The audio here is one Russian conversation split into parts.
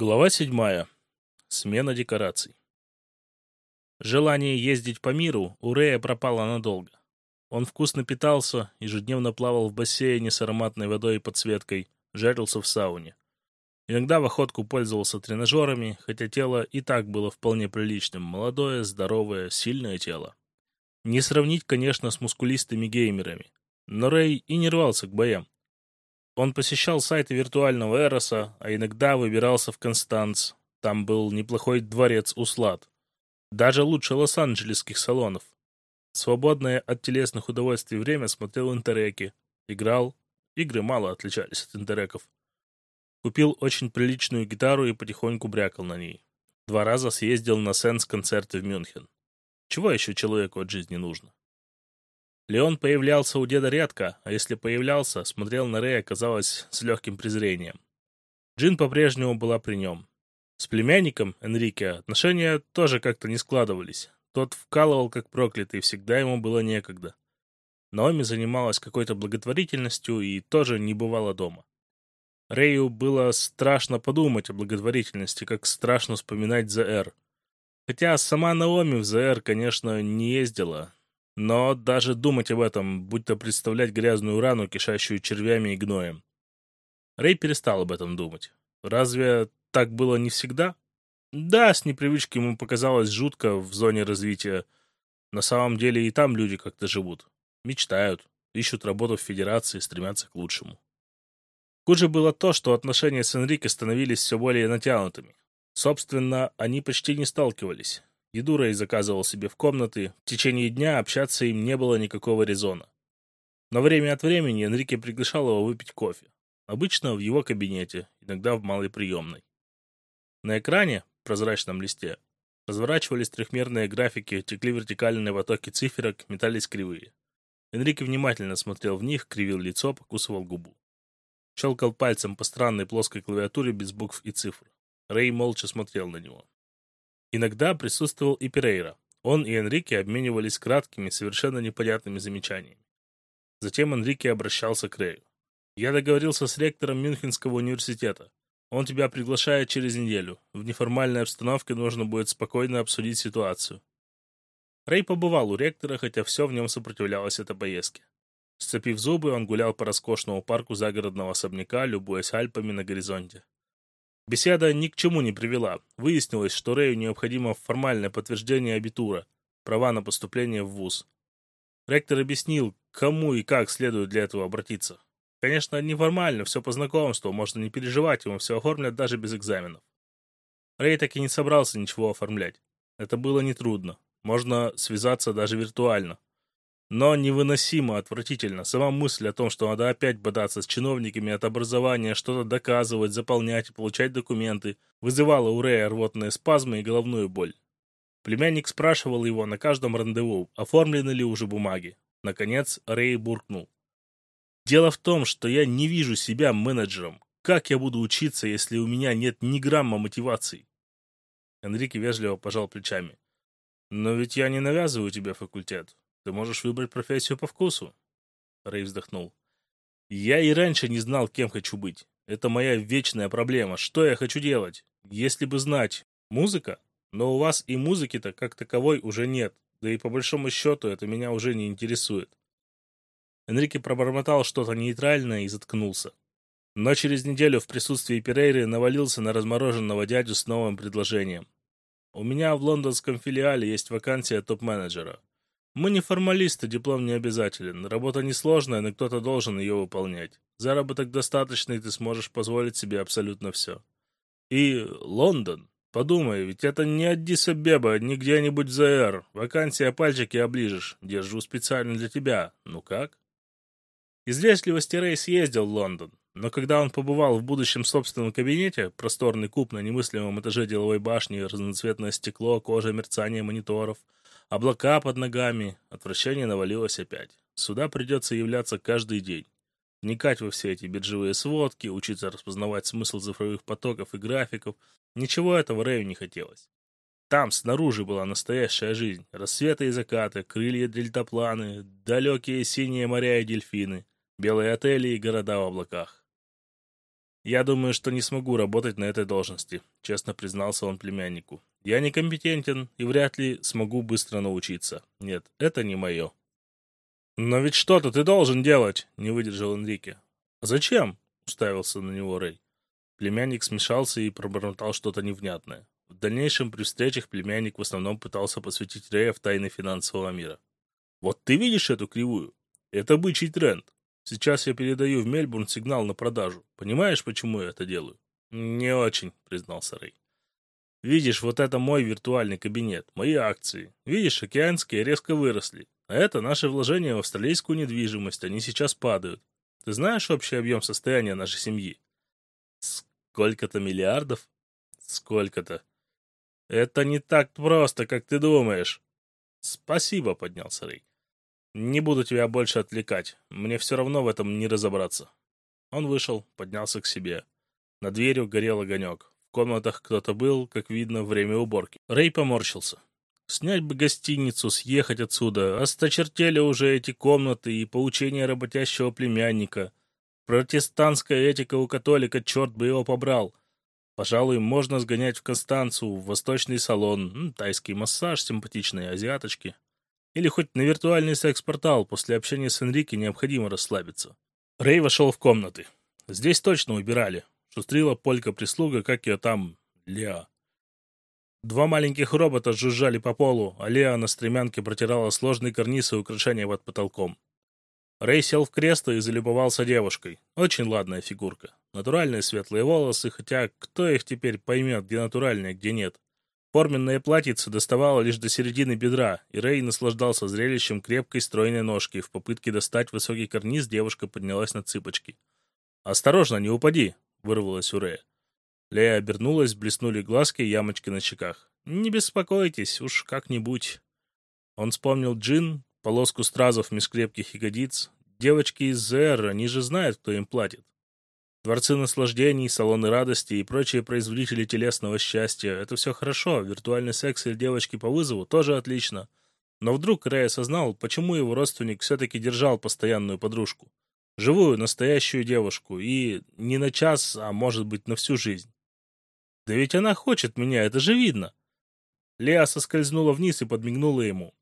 Глава седьмая. Смена декораций. Желание ездить по миру у Рэя пропало надолго. Он вкусно питался, ежедневно плавал в бассейне с ароматной водой и подсветкой, жарился в сауне. Иногда в охотку пользовался тренажерами, хотя тело и так было вполне приличным. Молодое, здоровое, сильное тело. Не сравнить, конечно, с мускулистыми геймерами. Но Рэй и не рвался к боям. Он посещал сайты виртуального Эроса, а иногда выбирался в Констанц. Там был неплохой дворец Услад. Даже лучше лос-анджелесских салонов. Свободное от телесных удовольствий время смотрел интереки. Играл. Игры мало отличались от интереков. Купил очень приличную гитару и потихоньку брякал на ней. Два раза съездил на сенс-концерты в Мюнхен. Чего еще человеку от жизни нужно? Леон появлялся у деда редко, а если появлялся, смотрел на Рэя, казалось, с легким презрением. Джин по-прежнему была при нем. С племянником, Энрике, отношения тоже как-то не складывались. Тот вкалывал как проклятый, всегда ему было некогда. Наоми занималась какой-то благотворительностью и тоже не бывала дома. Рэю было страшно подумать о благотворительности, как страшно вспоминать ЗР. Хотя сама Наоми в ЗР, конечно, не ездила, но даже думать об этом, будто представлять грязную рану, кишащую червями и гноем. Рэй перестал об этом думать. Разве так было не всегда? Да, с непривычки ему показалось жутко в зоне развития. На самом деле и там люди как-то живут. Мечтают, ищут работу в Федерации, стремятся к лучшему. Хуже было то, что отношения с Энрике становились все более натянутыми. Собственно, они почти не сталкивались. Еду Рэй заказывал себе в комнаты, в течение дня общаться им не было никакого резона. Но время от времени Энрике приглашал его выпить кофе. Обычно в его кабинете, иногда в малой приемной. На экране, прозрачном листе, разворачивались трехмерные графики, текли вертикальные потоки циферок, метались кривые. Энрике внимательно смотрел в них, кривил лицо, покусывал губу. Щелкал пальцем по странной плоской клавиатуре без букв и цифр. Рэй молча смотрел на него. Иногда присутствовал и Перейра. Он и Энрике обменивались краткими, совершенно непонятными замечаниями. Затем Энрике обращался к Рэю. «Я договорился с ректором Мюнхенского университета. Он тебя приглашает через неделю. В неформальной обстановке нужно будет спокойно обсудить ситуацию». Рэй побывал у ректора, хотя все в нем сопротивлялось этой поездке. Сцепив зубы, он гулял по роскошному парку загородного особняка, любуясь Альпами на горизонте. Беседа ни к чему не привела. Выяснилось, что Рэю необходимо формальное подтверждение абитура, права на поступление в ВУЗ. Ректор объяснил, кому и как следует для этого обратиться. Конечно, неформально, все по знакомству, можно не переживать, ему все оформлят даже без экзаменов. Рэй так и не собрался ничего оформлять. Это было нетрудно. Можно связаться даже виртуально. Но невыносимо отвратительно. Сама мысль о том, что надо опять бодаться с чиновниками от образования, что-то доказывать, заполнять и получать документы, вызывала у Рэя рвотные спазмы и головную боль. Племянник спрашивал его на каждом рандеву, оформлены ли уже бумаги. Наконец Рэй буркнул. «Дело в том, что я не вижу себя менеджером. Как я буду учиться, если у меня нет ни грамма мотивации?» Энрике вежливо пожал плечами. «Но ведь я не навязываю тебе факультет. Ты можешь выбрать профессию по вкусу. Рэй вздохнул. Я и раньше не знал, кем хочу быть. Это моя вечная проблема. Что я хочу делать? Если бы знать. Музыка? Но у вас и музыки-то как таковой уже нет. Да и по большому счету это меня уже не интересует. Энрике пробормотал что-то нейтральное и заткнулся. Но через неделю в присутствии Перейры навалился на размороженного дядю с новым предложением. «У меня в лондонском филиале есть вакансия топ-менеджера. Мы не формалисты, диплом не обязателен. Работа несложная, но кто-то должен ее выполнять. Заработок достаточный, ты сможешь позволить себе абсолютно все. И Лондон. Подумай, ведь это не Аддис-Абеба, не где-нибудь в ЗР. Вакансия пальчики оближешь. Держу специально для тебя. Ну как? Из вежливости Рэй съездил в Лондон. Но когда он побывал в будущем собственном кабинете, просторный куб на немыслимом этаже деловой башни, разноцветное стекло, кожа, мерцание мониторов — Облака под ногами, отвращение навалилось опять. Сюда придется являться каждый день. Вникать во все эти биржевые сводки, учиться распознавать смысл цифровых потоков и графиков. Ничего этого Рэю не хотелось. Там, снаружи, была настоящая жизнь. Рассветы и закаты, крылья дельтапланы, далекие синие моря и дельфины, белые отели и города в облаках. «Я думаю, что не смогу работать на этой должности», — честно признался он племяннику. «Я некомпетентен и вряд ли смогу быстро научиться. Нет, это не мое». «Но ведь что-то ты должен делать», — не выдержал Энрике. «Зачем?» — уставился на него Рэй. Племянник смешался и пробормотал что-то невнятное. В дальнейшем при встречах племянник в основном пытался посвятить Рэя в тайны финансового мира. «Вот ты видишь эту кривую? Это бычий тренд. Сейчас я передаю в Мельбурн сигнал на продажу. Понимаешь, почему я это делаю?» «Не очень», — признался Рэй. «Видишь, вот это мой виртуальный кабинет, мои акции. Видишь, океанские резко выросли. А это наши вложения в австралийскую недвижимость, они сейчас падают. Ты знаешь общий объем состояния нашей семьи?» Сколько-то миллиардов? Сколько-то. Это не так просто, как ты думаешь. Спасибо, поднялся Рэй. Не буду тебя больше отвлекать. Мне все равно в этом не разобраться. Он вышел, поднялся к себе. На дверью горел огонек. В комнатах кто-то был, как видно, время уборки. Рэй поморщился. Снять бы гостиницу, съехать отсюда. Осточертели уже эти комнаты и поучения работящего племянника. Протестантская этика у католика, черт бы его побрал. Пожалуй, можно сгонять в Констанцу, в восточный салон, тайский массаж, симпатичные азиаточки. Или хоть на виртуальный секс-портал, после общения с Энрике необходимо расслабиться. Рэй вошел в комнаты. Здесь точно убирали. Шустрила полька-прислуга, как ее там, Леа. Два маленьких робота жужжали по полу, а Леа на стремянке протирала сложные карнизы и украшения под потолком. Рэй сел в кресло и залюбовался девушкой. Очень ладная фигурка. Натуральные светлые волосы, хотя кто их теперь поймет, где натуральные, где нет. Форменное платьице доставало лишь до середины бедра, и Рэй наслаждался зрелищем крепкой стройной ножки. В попытке достать высокий карниз девушка поднялась на цыпочки. «Осторожно, не упади!» — вырвалось у Рэя. Лея обернулась, блеснули глазки и ямочки на щеках. «Не беспокойтесь, уж как-нибудь». Он вспомнил Джин, полоску стразов меж крепких ягодиц. Девочки из ЗР, они же знают, кто им платит. Дворцы наслаждений, салоны радости и прочие производители телесного счастья — это все хорошо, виртуальный секс или девочки по вызову тоже отлично. Но вдруг Рэй осознал, почему его родственник все-таки держал постоянную подружку. Живую, настоящую девушку, и не на час, а может быть на всю жизнь. Да ведь она хочет меня, это же видно. Леа соскользнула вниз и подмигнула ему.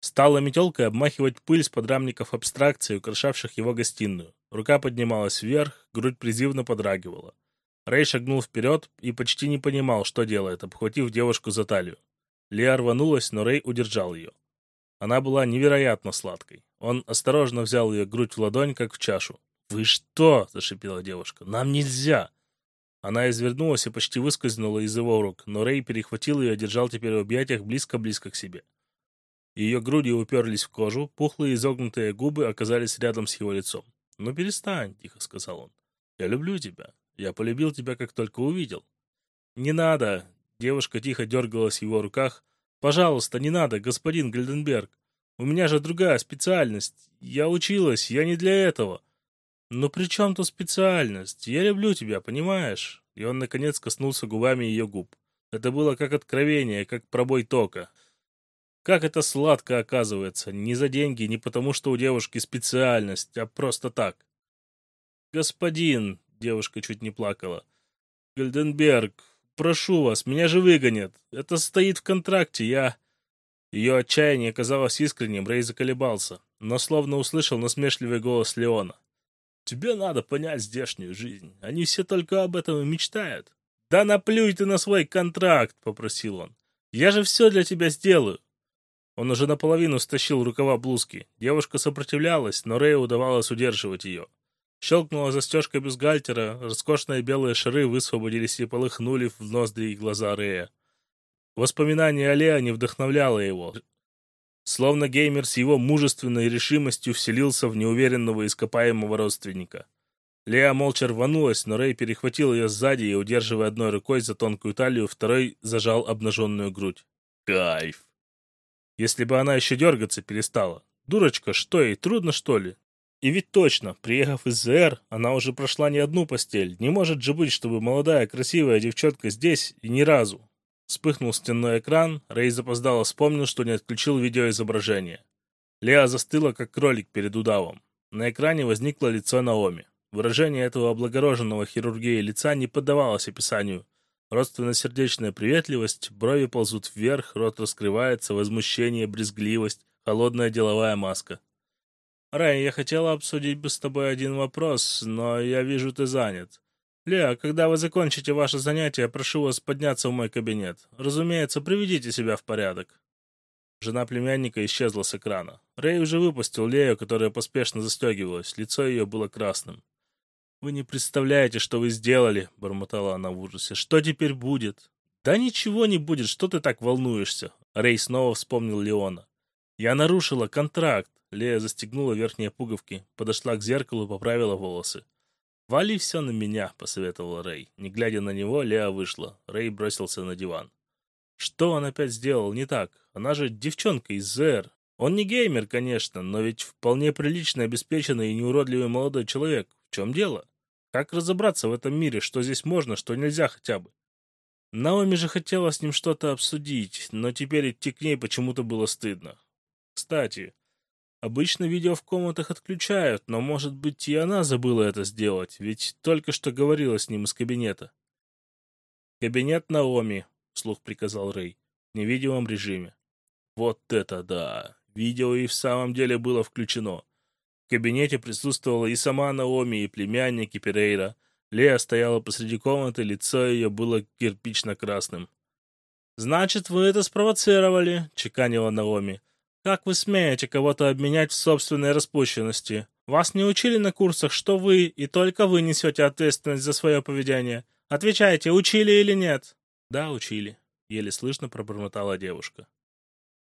Стала метелкой обмахивать пыль с подрамников абстракций, украшавших его гостиную. Рука поднималась вверх, грудь призывно подрагивала. Рэй шагнул вперед и почти не понимал, что делает, обхватив девушку за талию. Леа рванулась, но Рэй удержал ее. Она была невероятно сладкой. Он осторожно взял ее грудь в ладонь, как в чашу. «Вы что?» – зашипела девушка. «Нам нельзя!» Она извернулась и почти выскользнула из его рук, но Рэй перехватил ее и держал теперь в объятиях близко-близко к себе. Ее груди уперлись в кожу, пухлые изогнутые губы оказались рядом с его лицом. «Ну перестань», — тихо сказал он. «Я люблю тебя. Я полюбил тебя, как только увидел». «Не надо!» — девушка тихо дергалась в его руках. «Пожалуйста, не надо, господин Гальденберг. У меня же другая специальность. Я училась, я не для этого». «Ну при чем тут специальность? Я люблю тебя, понимаешь?» И он, наконец, коснулся губами ее губ. Это было как откровение, как пробой тока. Как это сладко оказывается, не за деньги, не потому что у девушки специальность, а просто так. Господин, девушка чуть не плакала. Гальденберг, прошу вас, меня же выгонят. Это стоит в контракте, я... Ее отчаяние казалось искренним, Рэй заколебался, но словно услышал насмешливый голос Леона. «Тебе надо понять здешнюю жизнь. Они все только об этом и мечтают». «Да наплюй ты на свой контракт!» — попросил он. «Я же все для тебя сделаю. Он уже наполовину стащил рукава блузки. Девушка сопротивлялась, но Рэю удавалось удерживать ее. Щелкнула застежка бюстгальтера, роскошные белые шары высвободились и полыхнули в ноздри и глаза Рэя. Воспоминание о Леоне вдохновляло его. Словно геймер с его мужественной решимостью вселился в неуверенного ископаемого родственника. Леа молча рванулась, но Рэй перехватил ее сзади и, удерживая одной рукой за тонкую талию, второй зажал обнаженную грудь. Кайф! Если бы она еще дергаться перестала. Дурочка, что ей, трудно что ли? И ведь точно, приехав из ЗР, она уже прошла не одну постель. Не может же быть, чтобы молодая красивая девчонка здесь и ни разу. Вспыхнул стенной экран, Рэй запоздало вспомнил, что не отключил видеоизображение. Леа застыла, как кролик перед удавом. На экране возникло лицо Наоми. Выражение этого облагороженного хирургии лица не поддавалось описанию. Родственно-сердечная приветливость, брови ползут вверх, рот раскрывается, возмущение, брезгливость, холодная деловая маска. «Рэй, я хотела обсудить бы с тобой один вопрос, но я вижу, ты занят. Леа, когда вы закончите ваше занятие, прошу вас подняться в мой кабинет. Разумеется, приведите себя в порядок». Жена племянника исчезла с экрана. Рэй уже выпустил Лею, которая поспешно застегивалась. Лицо ее было красным. «Вы не представляете, что вы сделали!» — бормотала она в ужасе. «Что теперь будет?» «Да ничего не будет, что ты так волнуешься?» Рэй снова вспомнил Леона. «Я нарушила контракт!» Лея застегнула верхние пуговки, подошла к зеркалу и поправила волосы. «Вали все на меня», — посоветовал Рэй. Не глядя на него, Леа вышла. Рэй бросился на диван. Что он опять сделал не так? Она же девчонка из ЗР. Он не геймер, конечно, но ведь вполне прилично обеспеченный и неуродливый молодой человек. В чем дело? Как разобраться в этом мире, что здесь можно, что нельзя хотя бы? Наоми же хотела с ним что-то обсудить, но теперь идти к ней почему-то было стыдно. Кстати, обычно видео в комнатах отключают, но, может быть, и она забыла это сделать, ведь только что говорила с ним из кабинета. «Кабинет Наоми», — вслух приказал Рэй, — в невидимом режиме. Вот это да! Видео и в самом деле было включено. В кабинете присутствовала и сама Наоми, и племянники Перейра. Лея стояла посреди комнаты, лицо ее было кирпично-красным. «Значит, вы это спровоцировали», — чеканила Наоми. «Как вы смеете кого-то обменять в собственной распущенности? Вас не учили на курсах, что вы и только вы несете ответственность за свое поведение? Отвечайте, учили или нет?» «Да, учили», — еле слышно пробормотала девушка.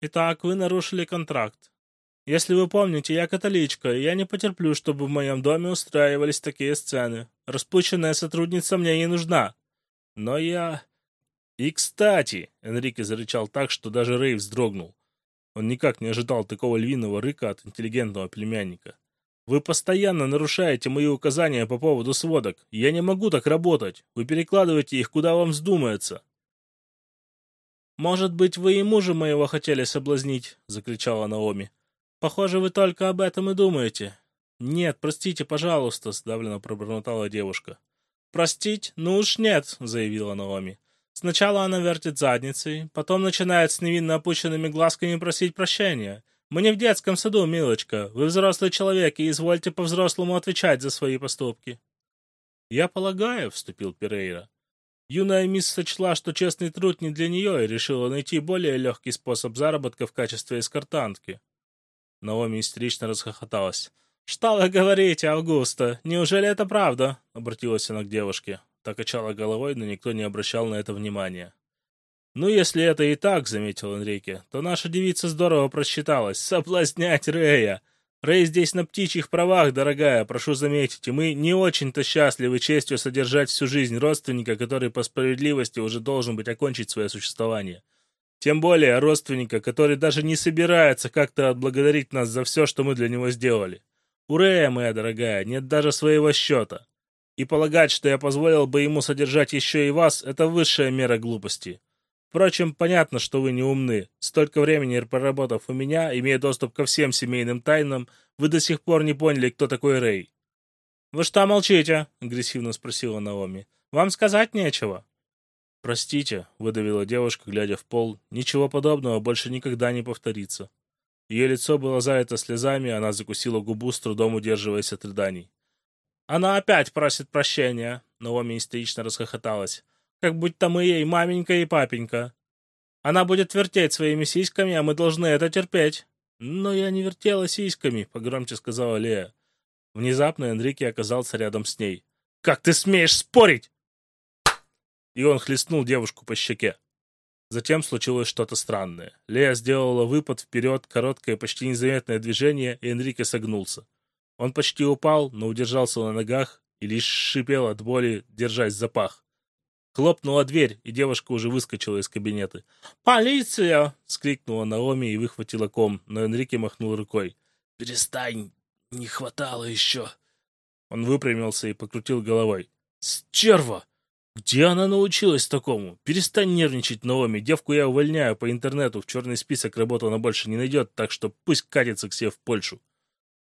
«Итак, вы нарушили контракт. Если вы помните, я католичка, и я не потерплю, чтобы в моем доме устраивались такие сцены. Распущенная сотрудница мне не нужна. Но я... И, кстати, Энрике зарычал так, что даже Рэй вздрогнул. Он никак не ожидал такого львиного рыка от интеллигентного племянника. Вы постоянно нарушаете мои указания по поводу сводок. Я не могу так работать. Вы перекладываете их, куда вам вздумается. «Может быть, вы и мужа моего хотели соблазнить?» — закричала Наоми. Похоже, вы только об этом и думаете. Нет, простите, пожалуйста, сдавленно пробормотала девушка. Простить? Ну уж нет, заявила Наоми. Сначала она вертит задницей, потом начинает с невинно опущенными глазками просить прощения. Мы не в детском саду, милочка. Вы взрослый человек и извольте по-взрослому отвечать за свои поступки. Я полагаю, вступил Перейра. Юная мисс сочла, что честный труд не для нее, и решила найти более легкий способ заработка в качестве эскортантки. Наоми истерично расхохоталась. «Что вы говорите, Августа? Неужели это правда?» Обратилась она к девушке. Та качала головой, но никто не обращал на это внимания. «Ну, если это и так, — заметил Энрике, — то наша девица здорово просчиталась. Соблазнять Рэя! Рэй здесь на птичьих правах, дорогая, прошу заметить, и мы не очень-то счастливы честью содержать всю жизнь родственника, который по справедливости уже должен быть окончить свое существование. Тем более родственника, который даже не собирается как-то отблагодарить нас за все, что мы для него сделали. Урея, моя дорогая, нет даже своего счета. И полагать, что я позволил бы ему содержать еще и вас, это высшая мера глупости. Впрочем, понятно, что вы не умны. Столько времени проработав у меня, имея доступ ко всем семейным тайнам, вы до сих пор не поняли, кто такой Рэй. «Вы что молчите?» — агрессивно спросила Наоми. «Вам сказать нечего?» «Простите», — выдавила девушка, глядя в пол, — «ничего подобного больше никогда не повторится». Ее лицо было залито слезами, она закусила губу, с трудом удерживаясь от рыданий. «Она опять просит прощения», — Наоми истерично расхохоталась. «Как будто мы ей маменька и папенька. Она будет вертеть своими сиськами, а мы должны это терпеть». «Но я не вертела сиськами», — погромче сказала Лея. Внезапно Энрике оказался рядом с ней. «Как ты смеешь спорить?» и он хлестнул девушку по щеке. Затем случилось что-то странное. Лея сделала выпад вперед, короткое, почти незаметное движение, и Энрике согнулся. Он почти упал, но удержался на ногах и лишь шипел от боли, держась за пах. Хлопнула дверь, и девушка уже выскочила из кабинета. «Полиция!» — скрикнула Наоми и выхватила ком, но Энрике махнул рукой. «Перестань, не хватало еще!» Он выпрямился и покрутил головой. «Стерва! Где она научилась такому? Перестань нервничать, Наоми. Девку я увольняю по интернету. В черный список работы она больше не найдет, так что пусть катится к себе в Польшу.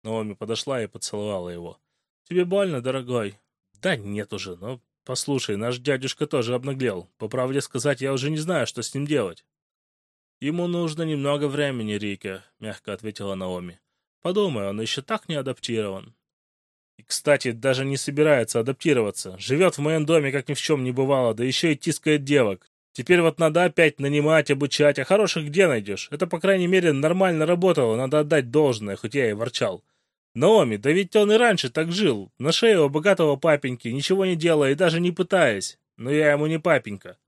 Наоми подошла и поцеловала его. Тебе больно, дорогой? Да нет уже, но послушай, наш дядюшка тоже обнаглел. По правде сказать, я уже не знаю, что с ним делать. Ему нужно немного времени, Рика, мягко ответила Наоми. Подумай, он еще так не адаптирован. И, кстати, даже не собирается адаптироваться. Живет в моем доме, как ни в чем не бывало, да еще и тискает девок. Теперь вот надо опять нанимать, обучать, а хороших где найдешь? Это, по крайней мере, нормально работало, надо отдать должное, хоть я и ворчал. Наоми, да ведь он и раньше так жил, на шее у богатого папеньки, ничего не делая и даже не пытаясь. Но я ему не папенька.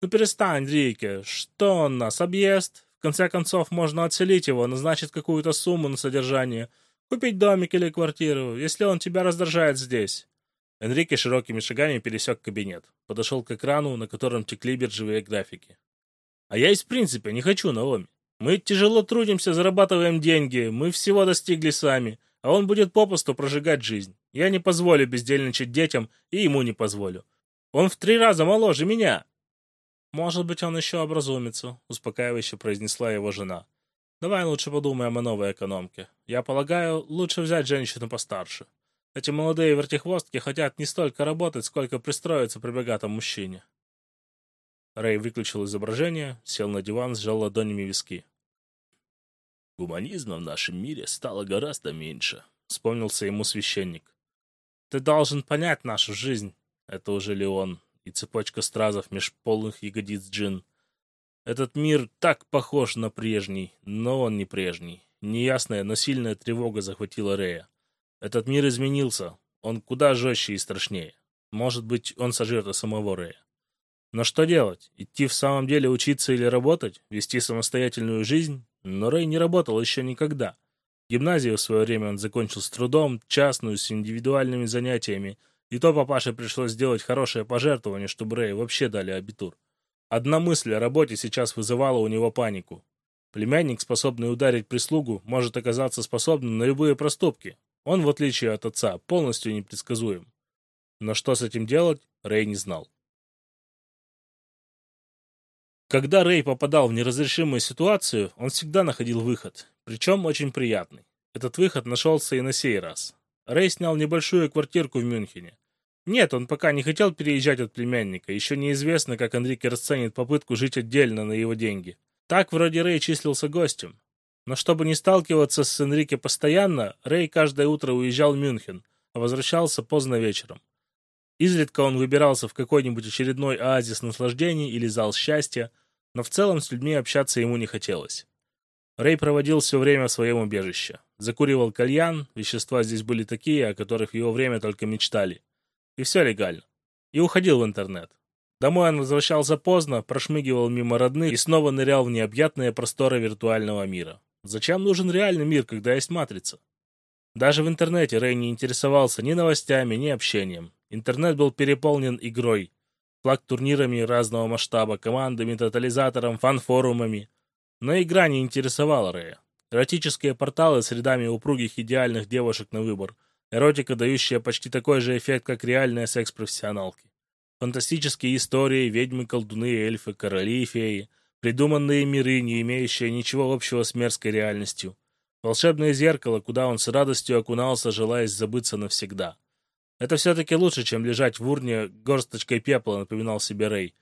Ну перестань, Рике, что он нас, объест? В конце концов, можно отселить его, назначить какую-то сумму на содержание, купить домик или квартиру, если он тебя раздражает здесь. Энрике широкими шагами пересек кабинет. Подошел к экрану, на котором текли биржевые графики. «А я из принципе не хочу, Наоми. Мы тяжело трудимся, зарабатываем деньги, мы всего достигли сами, а он будет попусту прожигать жизнь. Я не позволю бездельничать детям, и ему не позволю. Он в три раза моложе меня». «Может быть, он еще образумится», — успокаивающе произнесла его жена. «Давай лучше подумаем о новой экономке. Я полагаю, лучше взять женщину постарше». Эти молодые вертихвостки хотят не столько работать, сколько пристроиться при богатом мужчине. Рэй выключил изображение, сел на диван, сжал ладонями виски. Гуманизма в нашем мире стало гораздо меньше, вспомнился ему священник. Ты должен понять нашу жизнь. Это уже Леон и цепочка стразов меж полных ягодиц джин. Этот мир так похож на прежний, но он не прежний. Неясная, но сильная тревога захватила Рэя. Этот мир изменился. Он куда жестче и страшнее. Может быть, он сожрет самого Рэя. Но что делать? Идти в самом деле учиться или работать? Вести самостоятельную жизнь? Но Рэй не работал еще никогда. Гимназию в свое время он закончил с трудом, частную, с индивидуальными занятиями. И то папаше пришлось сделать хорошее пожертвование, чтобы Рэй вообще дали абитур. Одна мысль о работе сейчас вызывала у него панику. Племянник, способный ударить прислугу, может оказаться способным на любые проступки, он, в отличие от отца, полностью непредсказуем. Но что с этим делать, Рэй не знал. Когда Рэй попадал в неразрешимую ситуацию, он всегда находил выход, причем очень приятный. Этот выход нашелся и на сей раз. Рэй снял небольшую квартирку в Мюнхене. Нет, он пока не хотел переезжать от племянника, еще неизвестно, как Энрике расценит попытку жить отдельно на его деньги. Так вроде Рэй числился гостем, но чтобы не сталкиваться с Энрике постоянно, Рэй каждое утро уезжал в Мюнхен, а возвращался поздно вечером. Изредка он выбирался в какой-нибудь очередной оазис наслаждений или зал счастья, но в целом с людьми общаться ему не хотелось. Рэй проводил все время в своем убежище. Закуривал кальян, вещества здесь были такие, о которых в его время только мечтали. И все легально. И уходил в интернет. Домой он возвращался поздно, прошмыгивал мимо родных и снова нырял в необъятные просторы виртуального мира. Зачем нужен реальный мир, когда есть матрица? Даже в интернете Рэй не интересовался ни новостями, ни общением. Интернет был переполнен игрой. Флаг-турнирами разного масштаба, командами, тотализатором, фан-форумами. Но игра не интересовала Рэя. Эротические порталы с рядами упругих идеальных девушек на выбор. Эротика, дающая почти такой же эффект, как реальные секс-профессионалки. Фантастические истории, ведьмы, колдуны, эльфы, короли и феи. Придуманные миры, не имеющие ничего общего с мерзкой реальностью. Волшебное зеркало, куда он с радостью окунался, желая забыться навсегда. Это все-таки лучше, чем лежать в урне горсточкой пепла, напоминал себе Рэй.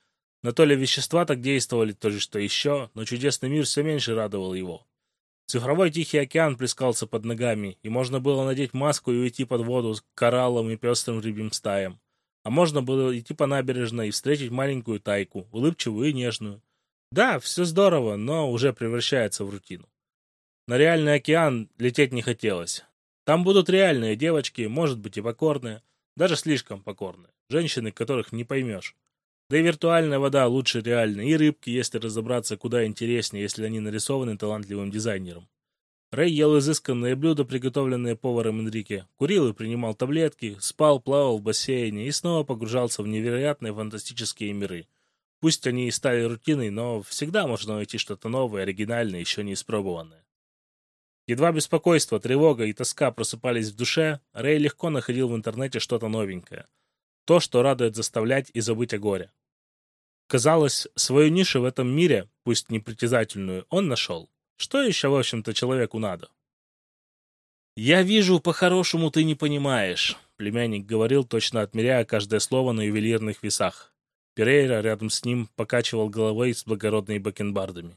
На то ли вещества так действовали, то ли что еще, но чудесный мир все меньше радовал его. Цифровой Тихий океан плескался под ногами, и можно было надеть маску и уйти под воду с кораллом и пестрым рыбьим стаем. А можно было идти по набережной и встретить маленькую тайку, улыбчивую и нежную. Да, все здорово, но уже превращается в рутину. На реальный океан лететь не хотелось. Там будут реальные девочки, может быть и покорные, даже слишком покорные, женщины, которых не поймешь. Да и виртуальная вода лучше реальной, и рыбки, если разобраться, куда интереснее, если они нарисованы талантливым дизайнером. Рэй ел изысканные блюда, приготовленные поваром Энрике, курил и принимал таблетки, спал, плавал в бассейне и снова погружался в невероятные фантастические миры, Пусть они и стали рутиной, но всегда можно найти что-то новое, оригинальное, еще не испробованное. Едва беспокойство, тревога и тоска просыпались в душе, Рэй легко находил в интернете что-то новенькое. То, что радует заставлять и забыть о горе. Казалось, свою нишу в этом мире, пусть непритязательную, он нашел. Что еще, в общем-то, человеку надо? «Я вижу, по-хорошему ты не понимаешь», племянник говорил, точно отмеряя каждое слово на ювелирных весах. Перейра рядом с ним покачивал головой с благородными бакенбардами.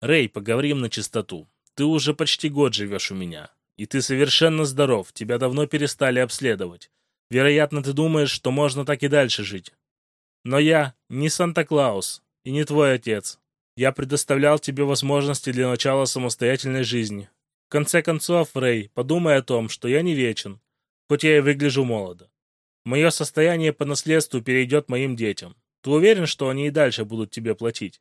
«Рэй, поговорим на чистоту. Ты уже почти год живешь у меня. И ты совершенно здоров, тебя давно перестали обследовать. Вероятно, ты думаешь, что можно так и дальше жить. Но я не Санта-Клаус и не твой отец. Я предоставлял тебе возможности для начала самостоятельной жизни. В конце концов, Рэй, подумай о том, что я не вечен, хоть я и выгляжу молодо. Мое состояние по наследству перейдет моим детям. Ты уверен, что они и дальше будут тебе платить?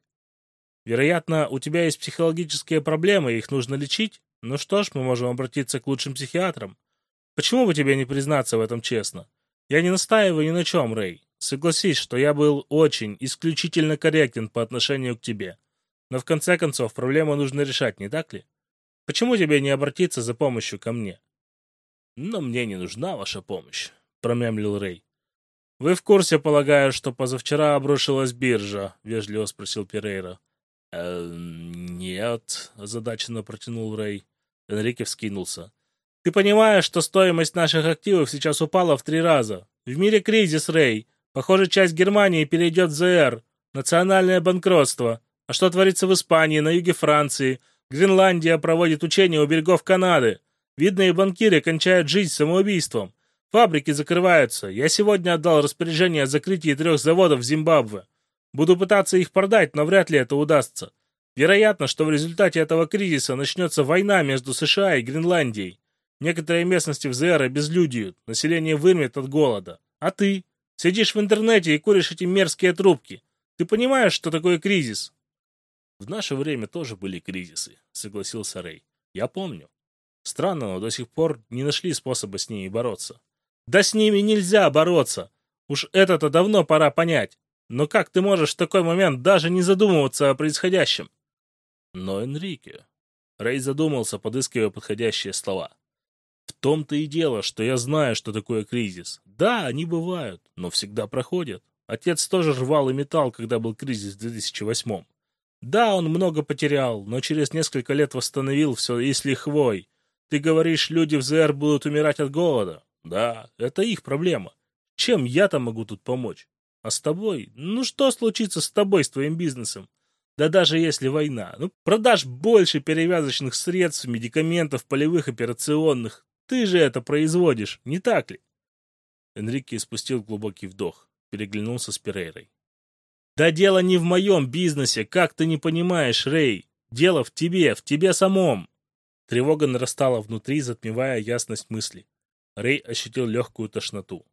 Вероятно, у тебя есть психологические проблемы, и их нужно лечить? Ну что ж, мы можем обратиться к лучшим психиатрам. Почему бы тебе не признаться в этом честно? Я не настаиваю ни на чем, Рэй. Согласись, что я был очень, исключительно корректен по отношению к тебе. Но в конце концов, проблему нужно решать, не так ли? Почему тебе не обратиться за помощью ко мне? Но мне не нужна ваша помощь, промямлил Рэй. Вы в курсе, полагаю, что позавчера обрушилась биржа? Вежливо спросил Перейра. Э, нет, озадаченно протянул Рэй. Энрике вскинулся. Ты понимаешь, что стоимость наших активов сейчас упала в три раза? В мире кризис, Рэй. Похоже, часть Германии перейдет в ЗР. Национальное банкротство. А что творится в Испании, на юге Франции? Гренландия проводит учения у берегов Канады. Видные банкиры кончают жизнь самоубийством. Фабрики закрываются. Я сегодня отдал распоряжение о закрытии трех заводов в Зимбабве. Буду пытаться их продать, но вряд ли это удастся. Вероятно, что в результате этого кризиса начнется война между США и Гренландией. Некоторые местности в ЗР обезлюдиют, население вымрет от голода. А ты? Сидишь в интернете и куришь эти мерзкие трубки. Ты понимаешь, что такое кризис? В наше время тоже были кризисы, согласился Рэй. Я помню. Странно, но до сих пор не нашли способа с ними бороться. Да с ними нельзя бороться. Уж это-то давно пора понять. Но как ты можешь в такой момент даже не задумываться о происходящем? Но, Энрике... Рэй задумался, подыскивая подходящие слова. В том-то и дело, что я знаю, что такое кризис. Да, они бывают, но всегда проходят. Отец тоже рвал и металл, когда был кризис в 2008 -м. Да, он много потерял, но через несколько лет восстановил все и с лихвой. Ты говоришь, люди в ЗР будут умирать от голода. Да, это их проблема. Чем я-то могу тут помочь? А с тобой? Ну что случится с тобой, с твоим бизнесом? Да даже если война. Ну, продашь больше перевязочных средств, медикаментов, полевых операционных. Ты же это производишь, не так ли? Энрике спустил глубокий вдох, переглянулся с Перейрой. Да дело не в моем бизнесе, как ты не понимаешь, Рэй. Дело в тебе, в тебе самом. Тревога нарастала внутри, затмевая ясность мысли. Рэй ощутил легкую тошноту.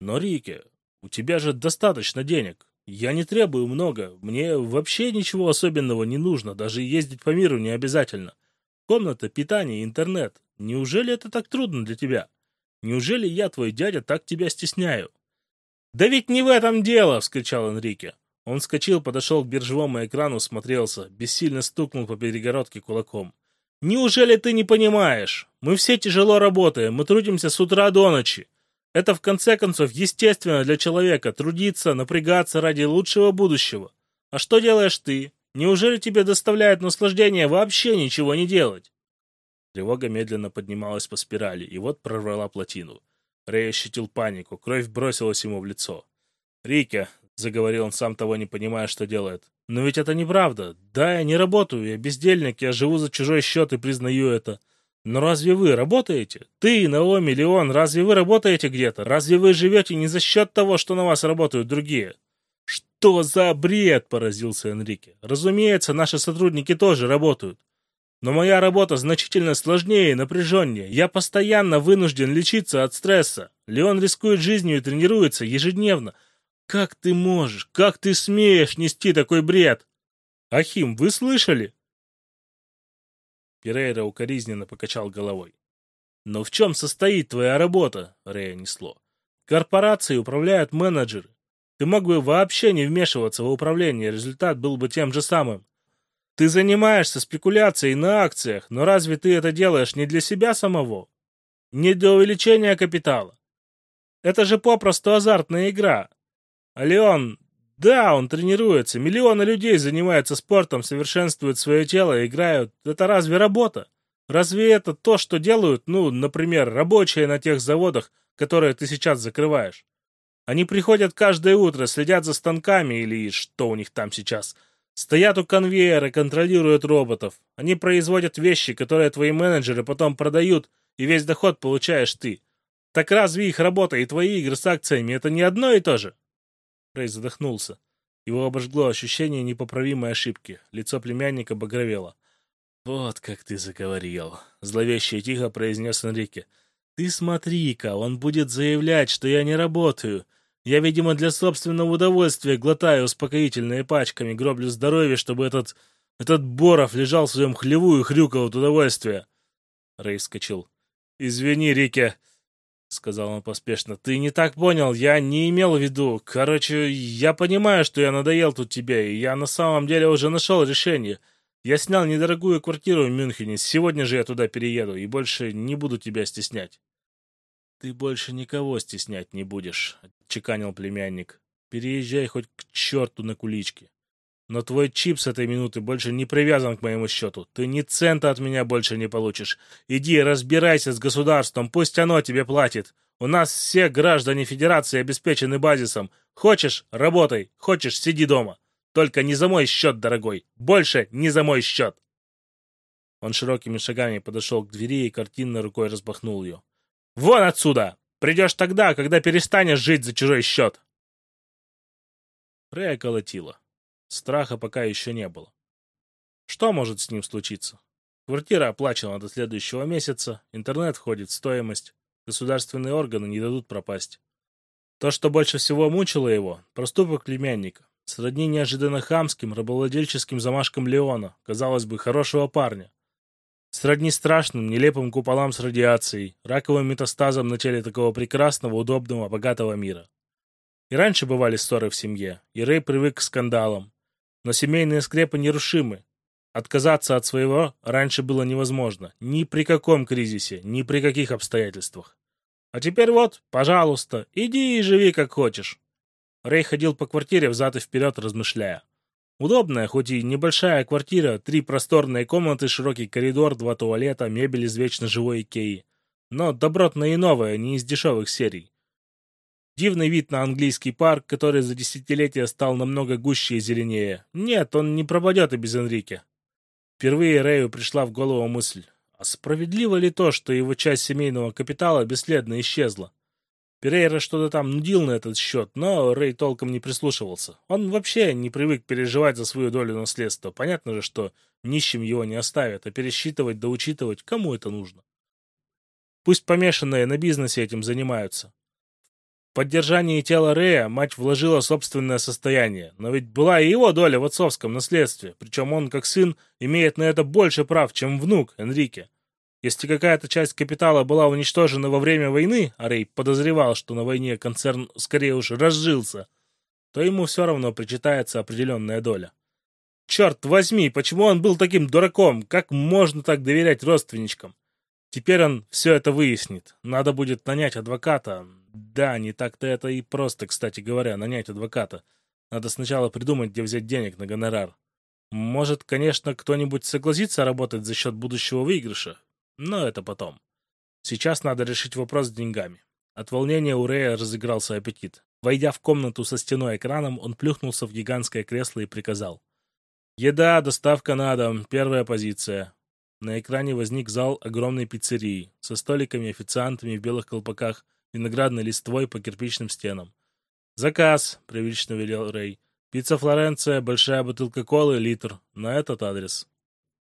Но, Рике, у тебя же достаточно денег. Я не требую много. Мне вообще ничего особенного не нужно. Даже ездить по миру не обязательно. Комната, питание, интернет. Неужели это так трудно для тебя? Неужели я, твой дядя, так тебя стесняю? «Да ведь не в этом дело!» — вскричал Энрике. Он вскочил, подошел к биржевому экрану, смотрелся, бессильно стукнул по перегородке кулаком. «Неужели ты не понимаешь? Мы все тяжело работаем, мы трудимся с утра до ночи. Это, в конце концов, естественно для человека — трудиться, напрягаться ради лучшего будущего. А что делаешь ты? Неужели тебе доставляет наслаждение вообще ничего не делать?» Тревога медленно поднималась по спирали, и вот прорвала плотину. Рэй ощутил панику, кровь бросилась ему в лицо. «Рике», — заговорил он, сам того не понимая, что делает, — «но ведь это неправда. Да, я не работаю, я бездельник, я живу за чужой счет и признаю это. Но разве вы работаете? Ты, Наоми, Леон, разве вы работаете где-то? Разве вы живете не за счет того, что на вас работают другие?» «Что за бред?» — поразился Энрике. «Разумеется, наши сотрудники тоже работают. Но моя работа значительно сложнее и напряженнее. Я постоянно вынужден лечиться от стресса. Леон рискует жизнью и тренируется ежедневно. Как ты можешь? Как ты смеешь нести такой бред? Ахим, вы слышали? Перейра укоризненно покачал головой. Но в чем состоит твоя работа? Рея несло. Корпорации управляют менеджеры. Ты мог бы вообще не вмешиваться в управление, результат был бы тем же самым. Ты занимаешься спекуляцией на акциях, но разве ты это делаешь не для себя самого? Не для увеличения капитала? Это же попросту азартная игра. А Леон, да, он тренируется, миллионы людей занимаются спортом, совершенствуют свое тело, играют. Это разве работа? Разве это то, что делают, ну, например, рабочие на тех заводах, которые ты сейчас закрываешь. Они приходят каждое утро, следят за станками или что у них там сейчас. Стоят у конвейера, контролируют роботов. Они производят вещи, которые твои менеджеры потом продают, и весь доход получаешь ты. Так разве их работа и твои игры с акциями это не одно и то же? Рэй задохнулся. Его обожгло ощущение непоправимой ошибки. Лицо племянника багровело. «Вот как ты заговорил», — зловеще тихо произнес Энрике. «Ты смотри-ка, он будет заявлять, что я не работаю. Я, видимо, для собственного удовольствия глотаю успокоительные пачками гроблю здоровья, чтобы этот... этот Боров лежал в своем хлеву и хрюкал от удовольствия». Рэй вскочил. «Извини, Рике», — сказал он поспешно. «Ты не так понял, я не имел в виду. Короче, я понимаю, что я надоел тут тебе, и я на самом деле уже нашел решение. Я снял недорогую квартиру в Мюнхене, сегодня же я туда перееду, и больше не буду тебя стеснять». «Ты больше никого стеснять не будешь», — чеканил племянник. «Переезжай хоть к черту на куличке. Но твой чип с этой минуты больше не привязан к моему счету. Ты ни цента от меня больше не получишь. Иди разбирайся с государством, пусть оно тебе платит. У нас все граждане Федерации обеспечены базисом. Хочешь — работай, хочешь — сиди дома. Только не за мой счет, дорогой. Больше не за мой счет. Он широкими шагами подошел к двери и картинно рукой распахнул ее. Вон отсюда! Придешь тогда, когда перестанешь жить за чужой счет!» Рэя колотила. Страха пока еще не было. Что может с ним случиться? Квартира оплачена до следующего месяца, интернет входит в стоимость, государственные органы не дадут пропасть. То, что больше всего мучило его, проступок племянника, сродни неожиданно хамским, рабовладельческим замашкам Леона, казалось бы, хорошего парня, Сродни страшным, нелепым куполам с радиацией, раковым метастазом на теле такого прекрасного, удобного, богатого мира. И раньше бывали ссоры в семье, и Рэй привык к скандалам. Но семейные скрепы нерушимы. Отказаться от своего раньше было невозможно. Ни при каком кризисе, ни при каких обстоятельствах. А теперь вот, пожалуйста, иди и живи как хочешь. Рэй ходил по квартире взад и вперед, размышляя. Удобная, хоть и небольшая квартира, три просторные комнаты, широкий коридор, два туалета, мебель из вечно живой Икеи. Но добротная и новая, не из дешевых серий. Дивный вид на английский парк, который за десятилетия стал намного гуще и зеленее. Нет, он не пропадет и без Энрике. Впервые Рэю пришла в голову мысль, а справедливо ли то, что его часть семейного капитала бесследно исчезла? Перейра что-то там нудил на этот счет, но Рэй толком не прислушивался. Он вообще не привык переживать за свою долю наследства. Понятно же, что нищим его не оставят, а пересчитывать да учитывать кому это нужно. Пусть помешанные на бизнесе этим занимаются. Поддержание тела Рэя мать вложила собственное состояние, но ведь была и его доля в отцовском наследстве, причем он, как сын, имеет на это больше прав, чем внук Энрике. Если какая-то часть капитала была уничтожена во время войны, а Рэй подозревал, что на войне концерн скорее уж разжился, то ему все равно причитается определенная доля. Черт возьми, почему он был таким дураком? Как можно так доверять родственничкам? Теперь он все это выяснит. Надо будет нанять адвоката. Да, не так-то это и просто, кстати говоря, нанять адвоката. Надо сначала придумать, где взять денег на гонорар. Может, конечно, кто-нибудь согласится работать за счет будущего выигрыша. Но это потом. Сейчас надо решить вопрос с деньгами. От волнения у Рэя разыгрался аппетит. Войдя в комнату со стеной экраном, он плюхнулся в гигантское кресло и приказал. «Еда, доставка на дом, первая позиция». На экране возник зал огромной пиццерии со столиками, официантами в белых колпаках, виноградной листвой по кирпичным стенам. «Заказ», — привычно велел Рэй. «Пицца Флоренция, большая бутылка колы, литр. На этот адрес».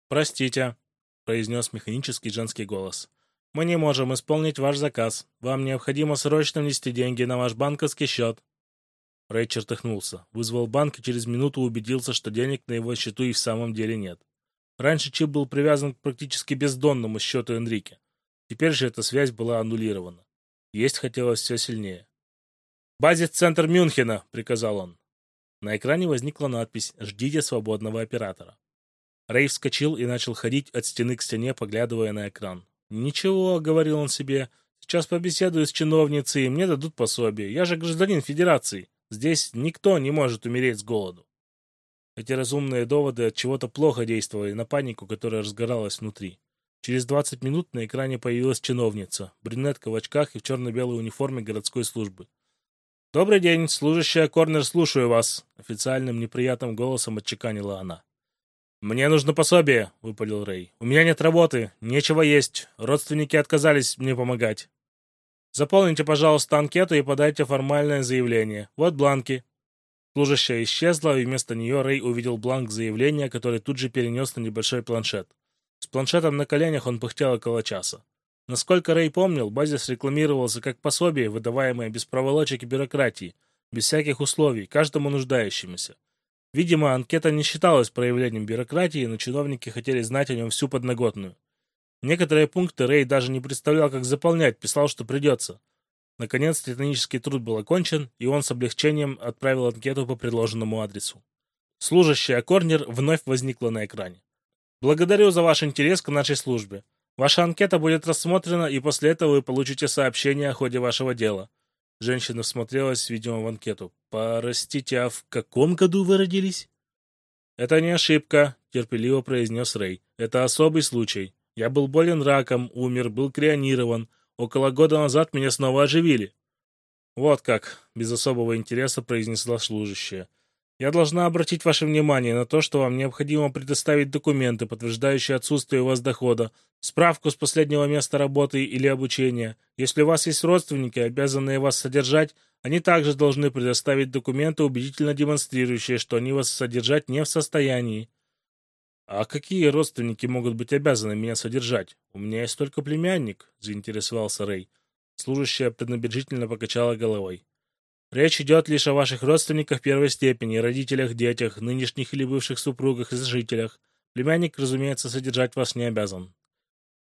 «Простите», произнес механический женский голос. «Мы не можем исполнить ваш заказ. Вам необходимо срочно внести деньги на ваш банковский счет». Рэй чертыхнулся, вызвал банк и через минуту убедился, что денег на его счету и в самом деле нет. Раньше чип был привязан к практически бездонному счету Энрике. Теперь же эта связь была аннулирована. Есть хотелось все сильнее. «Базис-центр Мюнхена!» — приказал он. На экране возникла надпись «Ждите свободного оператора». Рэй вскочил и начал ходить от стены к стене, поглядывая на экран. «Ничего», — говорил он себе, — «сейчас побеседую с чиновницей, мне дадут пособие. Я же гражданин Федерации. Здесь никто не может умереть с голоду». Эти разумные доводы от чего-то плохо действовали на панику, которая разгоралась внутри. Через 20 минут на экране появилась чиновница, брюнетка в очках и в черно-белой униформе городской службы. «Добрый день, служащая Корнер, слушаю вас», — официальным неприятным голосом отчеканила она. «Мне нужно пособие», — выпалил Рэй. «У меня нет работы, нечего есть, родственники отказались мне помогать». «Заполните, пожалуйста, анкету и подайте формальное заявление. Вот бланки». Служащая исчезла, и вместо нее Рэй увидел бланк заявления, который тут же перенес на небольшой планшет. С планшетом на коленях он пыхтел около часа. Насколько Рэй помнил, базис рекламировался как пособие, выдаваемое без проволочек и бюрократии, без всяких условий, каждому нуждающемуся. Видимо, анкета не считалась проявлением бюрократии, но чиновники хотели знать о нем всю подноготную. Некоторые пункты Рэй даже не представлял, как заполнять, писал, что придется. Наконец, титанический труд был окончен, и он с облегчением отправил анкету по предложенному адресу. Служащая Корнер вновь возникла на экране. «Благодарю за ваш интерес к нашей службе. Ваша анкета будет рассмотрена, и после этого вы получите сообщение о ходе вашего дела. Женщина всмотрелась, видимо, в анкету. «Простите, а в каком году вы родились?» «Это не ошибка», — терпеливо произнес Рэй. «Это особый случай. Я был болен раком, умер, был крионирован. Около года назад меня снова оживили». «Вот как», — без особого интереса произнесла служащая. Я должна обратить ваше внимание на то, что вам необходимо предоставить документы, подтверждающие отсутствие у вас дохода, справку с последнего места работы или обучения. Если у вас есть родственники, обязанные вас содержать, они также должны предоставить документы, убедительно демонстрирующие, что они вас содержать не в состоянии. «А какие родственники могут быть обязаны меня содержать? У меня есть только племянник», — заинтересовался Рэй. Служащая преднабежительно покачала головой. Речь идет лишь о ваших родственниках первой степени, родителях, детях, нынешних или бывших супругах и жителях. Племянник, разумеется, содержать вас не обязан.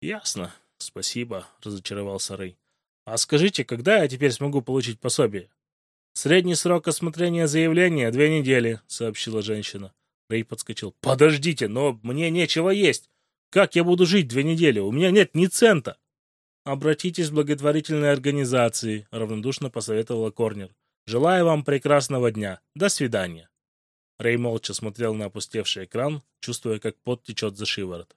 Ясно. Спасибо, разочаровался Рэй. А скажите, когда я теперь смогу получить пособие? Средний срок осмотрения заявления — две недели, сообщила женщина. Рэй подскочил. Подождите, но мне нечего есть. Как я буду жить две недели? У меня нет ни цента. Обратитесь в благотворительные организации, равнодушно посоветовала Корнер. Желаю вам прекрасного дня. До свидания. Рэй молча смотрел на опустевший экран, чувствуя, как пот течет за шиворот.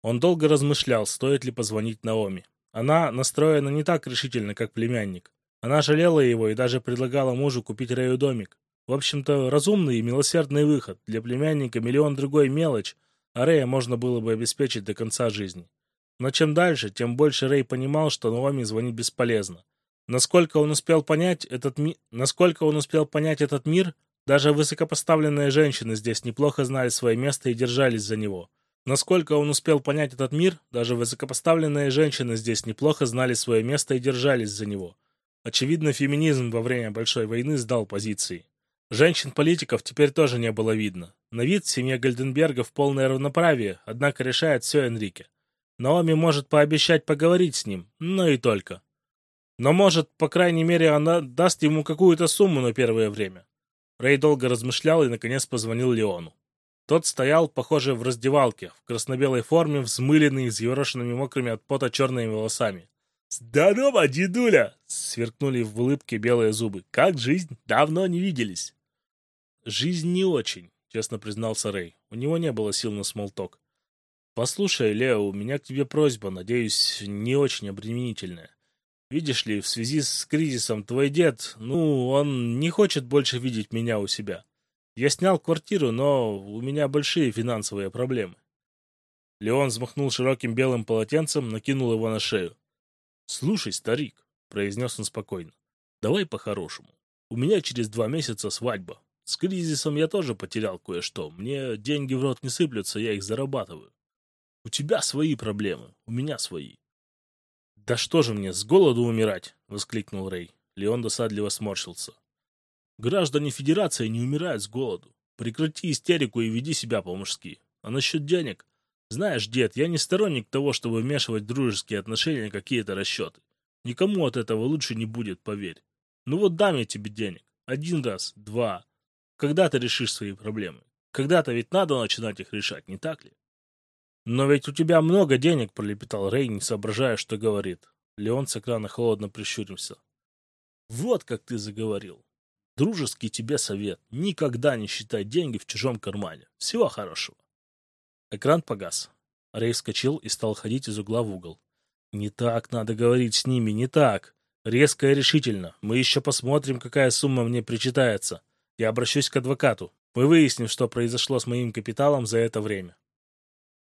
Он долго размышлял, стоит ли позвонить Наоми. Она настроена не так решительно, как племянник. Она жалела его и даже предлагала мужу купить Рэю домик. В общем-то, разумный и милосердный выход. Для племянника миллион другой мелочь, а Рэя можно было бы обеспечить до конца жизни. Но чем дальше, тем больше Рэй понимал, что Наоми звонить бесполезно. Насколько он успел понять этот ми... насколько он успел понять этот мир, даже высокопоставленные женщины здесь неплохо знали свое место и держались за него. Насколько он успел понять этот мир, даже высокопоставленные женщины здесь неплохо знали свое место и держались за него. Очевидно, феминизм во время Большой войны сдал позиции. Женщин-политиков теперь тоже не было видно. На вид семья Гальденбергов полное равноправие, однако решает все Энрике. Наоми может пообещать поговорить с ним, но и только. Но, может, по крайней мере, она даст ему какую-то сумму на первое время. Рэй долго размышлял и, наконец, позвонил Леону. Тот стоял, похоже, в раздевалке, в красно-белой форме, взмыленный, взъерошенными мокрыми от пота черными волосами. «Здорово, дедуля!» — сверкнули в улыбке белые зубы. «Как жизнь? Давно не виделись!» «Жизнь не очень», — честно признался Рэй. У него не было сил на смолток. «Послушай, Лео, у меня к тебе просьба, надеюсь, не очень обременительная. Видишь ли, в связи с кризисом твой дед, ну, он не хочет больше видеть меня у себя. Я снял квартиру, но у меня большие финансовые проблемы. Леон взмахнул широким белым полотенцем, накинул его на шею. «Слушай, старик», — произнес он спокойно, — «давай по-хорошему. У меня через два месяца свадьба. С кризисом я тоже потерял кое-что. Мне деньги в рот не сыплются, я их зарабатываю. У тебя свои проблемы, у меня свои. «Да что же мне, с голоду умирать?» — воскликнул Рэй. Леон досадливо сморщился. «Граждане Федерации не умирают с голоду. Прекрати истерику и веди себя по-мужски. А насчет денег? Знаешь, дед, я не сторонник того, чтобы вмешивать в дружеские отношения какие-то расчеты. Никому от этого лучше не будет, поверь. Ну вот дам я тебе денег. Один раз, два. Когда ты решишь свои проблемы? Когда-то ведь надо начинать их решать, не так ли? «Но ведь у тебя много денег», — пролепетал Рей, не соображая, что говорит. Леон с экрана холодно прищурился. «Вот как ты заговорил. Дружеский тебе совет. Никогда не считай деньги в чужом кармане. Всего хорошего». Экран погас. Рэй вскочил и стал ходить из угла в угол. «Не так надо говорить с ними, не так. Резко и решительно. Мы еще посмотрим, какая сумма мне причитается. Я обращусь к адвокату. Мы выясним, что произошло с моим капиталом за это время».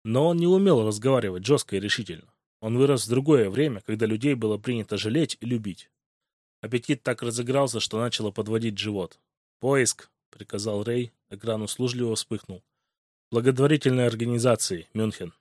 Но он не умел разговаривать жестко и решительно. Он вырос в другое время, когда людей было принято жалеть и любить. Аппетит так разыгрался, что начало подводить живот. «Поиск!» — приказал Рэй. Экран услужливо вспыхнул. «Благотворительной организации, Мюнхен.